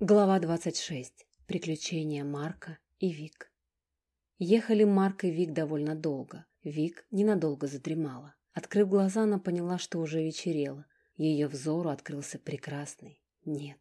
Глава 26. Приключения Марка и Вик. Ехали Марк и Вик довольно долго. Вик ненадолго задремала. Открыв глаза, она поняла, что уже вечерело. Ее взору открылся прекрасный, нет,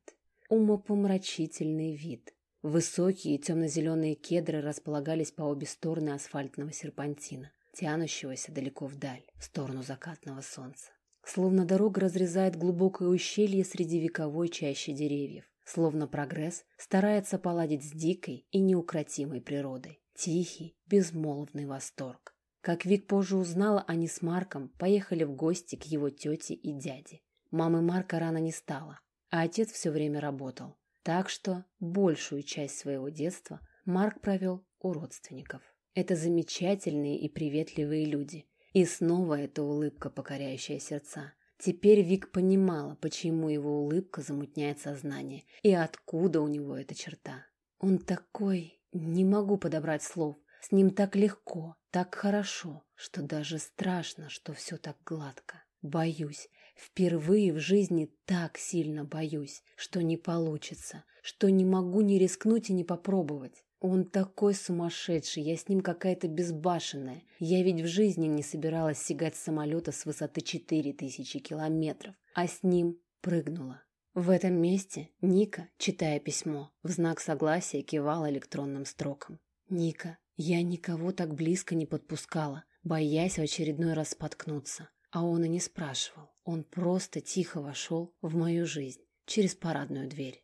умопомрачительный вид. Высокие темно-зеленые кедры располагались по обе стороны асфальтного серпантина, тянущегося далеко вдаль, в сторону закатного солнца. Словно дорога разрезает глубокое ущелье среди вековой чащи деревьев. Словно прогресс старается поладить с дикой и неукротимой природой. Тихий, безмолвный восторг. Как Вик позже узнала, они с Марком поехали в гости к его тете и дяде. Мамы Марка рано не стало, а отец все время работал. Так что большую часть своего детства Марк провел у родственников. Это замечательные и приветливые люди. И снова эта улыбка, покоряющая сердца. Теперь Вик понимала, почему его улыбка замутняет сознание и откуда у него эта черта. Он такой... Не могу подобрать слов. С ним так легко, так хорошо, что даже страшно, что все так гладко. Боюсь. Впервые в жизни так сильно боюсь, что не получится, что не могу не рискнуть и не попробовать. Он такой сумасшедший, я с ним какая-то безбашенная. Я ведь в жизни не собиралась сигать с самолета с высоты 4000 километров, а с ним прыгнула. В этом месте Ника, читая письмо, в знак согласия кивала электронным строкам. «Ника, я никого так близко не подпускала, боясь в очередной раз споткнуться. А он и не спрашивал. Он просто тихо вошел в мою жизнь через парадную дверь.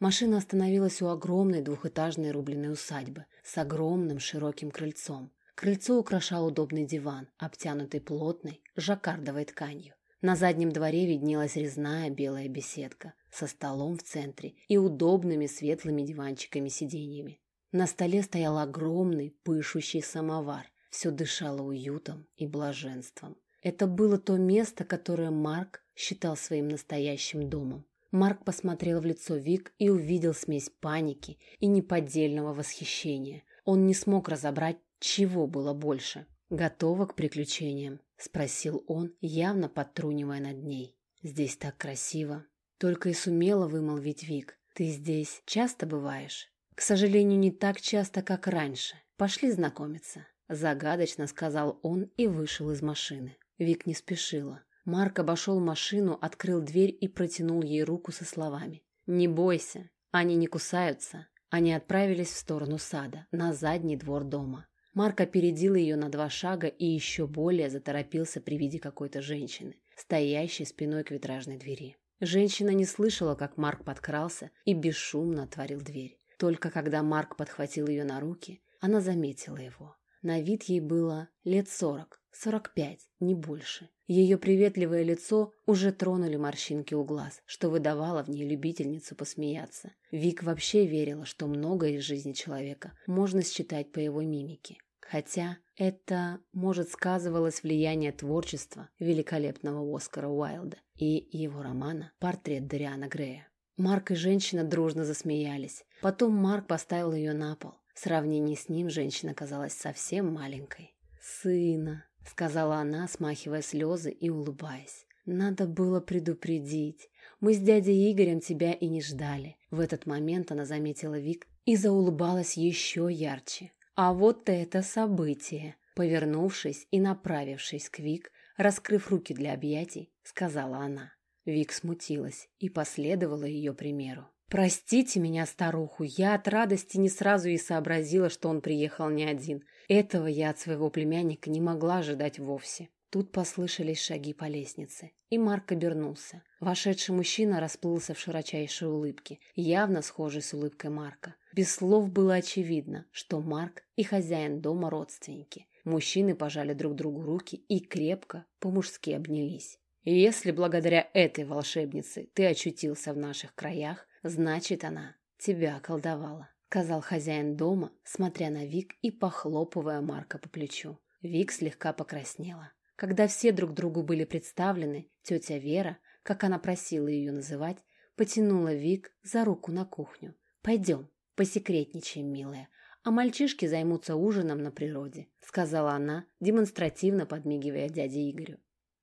Машина остановилась у огромной двухэтажной рубленой усадьбы с огромным широким крыльцом. Крыльцо украшал удобный диван, обтянутый плотной жаккардовой тканью. На заднем дворе виднелась резная белая беседка со столом в центре и удобными светлыми диванчиками-сиденьями. На столе стоял огромный пышущий самовар. Все дышало уютом и блаженством. Это было то место, которое Марк считал своим настоящим домом. Марк посмотрел в лицо Вик и увидел смесь паники и неподдельного восхищения. Он не смог разобрать, чего было больше. «Готова к приключениям?» – спросил он, явно подтрунивая над ней. «Здесь так красиво». Только и сумела вымолвить Вик. «Ты здесь часто бываешь?» «К сожалению, не так часто, как раньше. Пошли знакомиться», – загадочно сказал он и вышел из машины. Вик не спешила. Марк обошел машину, открыл дверь и протянул ей руку со словами. «Не бойся, они не кусаются». Они отправились в сторону сада, на задний двор дома. Марк опередил ее на два шага и еще более заторопился при виде какой-то женщины, стоящей спиной к витражной двери. Женщина не слышала, как Марк подкрался и бесшумно отворил дверь. Только когда Марк подхватил ее на руки, она заметила его. На вид ей было лет сорок, сорок пять, не больше. Ее приветливое лицо уже тронули морщинки у глаз, что выдавало в ней любительницу посмеяться. Вик вообще верила, что многое из жизни человека можно считать по его мимике. Хотя это, может, сказывалось влияние творчества великолепного Оскара Уайлда и его романа «Портрет Дариана Грея». Марк и женщина дружно засмеялись. Потом Марк поставил ее на пол. В сравнении с ним женщина казалась совсем маленькой. «Сына», — сказала она, смахивая слезы и улыбаясь. «Надо было предупредить. Мы с дядей Игорем тебя и не ждали». В этот момент она заметила Вик и заулыбалась еще ярче. «А вот это событие!» Повернувшись и направившись к Вик, раскрыв руки для объятий, сказала она. Вик смутилась и последовала ее примеру. «Простите меня, старуху, я от радости не сразу и сообразила, что он приехал не один. Этого я от своего племянника не могла ожидать вовсе». Тут послышались шаги по лестнице, и Марк обернулся. Вошедший мужчина расплылся в широчайшей улыбке, явно схожей с улыбкой Марка. Без слов было очевидно, что Марк и хозяин дома родственники. Мужчины пожали друг другу руки и крепко, по-мужски обнялись. «Если благодаря этой волшебнице ты очутился в наших краях, Значит, она тебя околдовала, сказал хозяин дома, смотря на Вик и похлопывая Марка по плечу. Вик слегка покраснела. Когда все друг другу были представлены, тетя Вера, как она просила ее называть, потянула Вик за руку на кухню. «Пойдем, посекретничаем, милая, а мальчишки займутся ужином на природе», сказала она, демонстративно подмигивая дяде Игорю.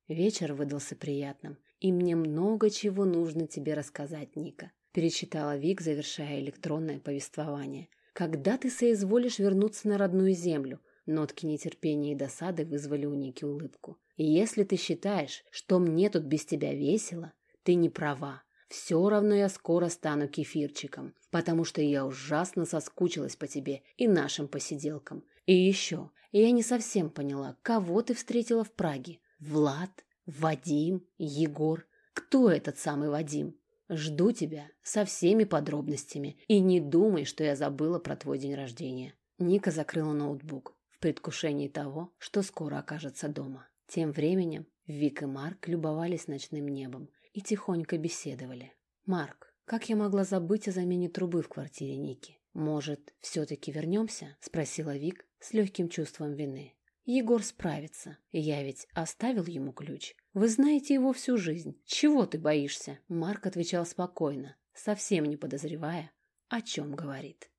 Вечер выдался приятным, и мне много чего нужно тебе рассказать, Ника. Перечитала Вик, завершая электронное повествование. «Когда ты соизволишь вернуться на родную землю?» Нотки нетерпения и досады вызвали у Ники улыбку. «Если ты считаешь, что мне тут без тебя весело, ты не права. Все равно я скоро стану кефирчиком, потому что я ужасно соскучилась по тебе и нашим посиделкам. И еще, я не совсем поняла, кого ты встретила в Праге. Влад? Вадим? Егор? Кто этот самый Вадим? Жду тебя со всеми подробностями и не думай, что я забыла про твой день рождения. Ника закрыла ноутбук в предвкушении того, что скоро окажется дома. Тем временем Вик и Марк любовались ночным небом и тихонько беседовали. «Марк, как я могла забыть о замене трубы в квартире Ники? Может, все-таки вернемся?» – спросила Вик с легким чувством вины. Егор справится. Я ведь оставил ему ключ. Вы знаете его всю жизнь. Чего ты боишься? Марк отвечал спокойно, совсем не подозревая, о чем говорит.